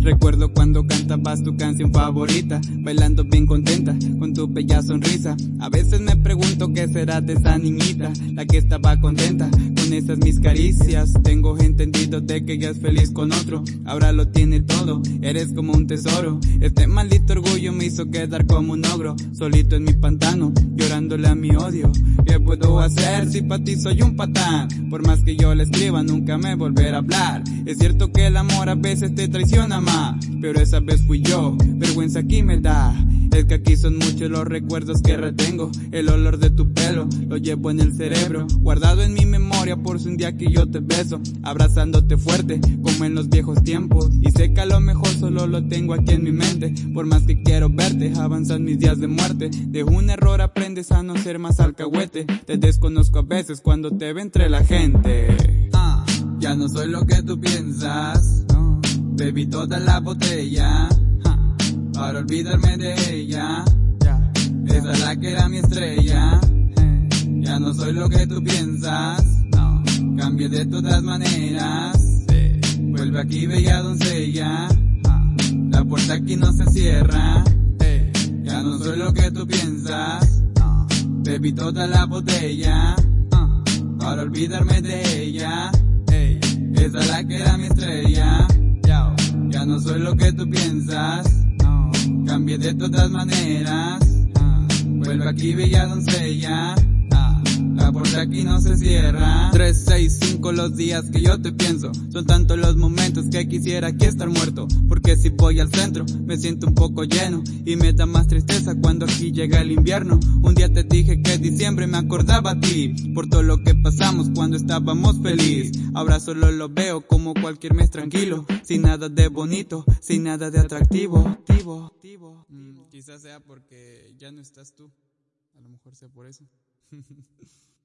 Recuerdo cuando cantabas tu canción favorita, bailando bien contenta, con tu bella sonrisa. A veces me pregunto qué será de esa niñita, la que estaba contenta con esas mis caricias. Tengo gente en que ella es feliz con otro, ahora lo tiene todo, eres como un tesoro. Este maldito orgullo me hizo quedar como un ogro, solito en mi pantano, llorándole a mi odio. ¿Qué puedo hacer si para ti soy un patán? Por más que yo le escriba, nunca me volverá a hablar. Es cierto que el amor a veces te traiciona más pero esa vez fui yo, vergüenza aquí me da. Es que aquí son muchos los recuerdos que retengo, el olor de tu pelo lo llevo en el cerebro, guardado en mi memoria por si un día que yo te beso, abrazándote fuerte como en los viejos tiempos. Y sé que a lo mejor solo lo tengo aquí en mi mente, por más que quiero verte, avanzan mis días de muerte. De un error aprendes a no ser más alcahuete, te desconozco a veces cuando te ve entre la gente. Ah, ya no soy lo que tú piensas. Bebí toda la botella para olvidarme de ella. Esa es la que era mi estrella. Ya no soy lo que tú piensas. Cambié de todas maneras. Vuelve aquí, bella doncella. La puerta aquí no se cierra. Ya no soy lo que tú piensas. Bebí toda la botella para olvidarme de ella. Esa es la que era mi estrella no soy lo que tú piensas. Cambié de todas maneras. Vuelve aquí, bella doncella. La puerta aquí no se cierra. 3, 6, 5 los días que yo te pienso. Son tantos los momentos que quisiera aquí estar muerto. Porque si voy al centro, me siento un poco lleno. Y me da más tristeza cuando aquí llega el invierno. Un día te dije que diciembre me acordaba a ti. Por todo lo que pasamos cuando estábamos feliz. Ahora solo lo veo como cualquier mes tranquilo. Sin nada de bonito, sin nada de atractivo. Mm, quizás sea porque ya no estás tú. A lo mejor sea por eso.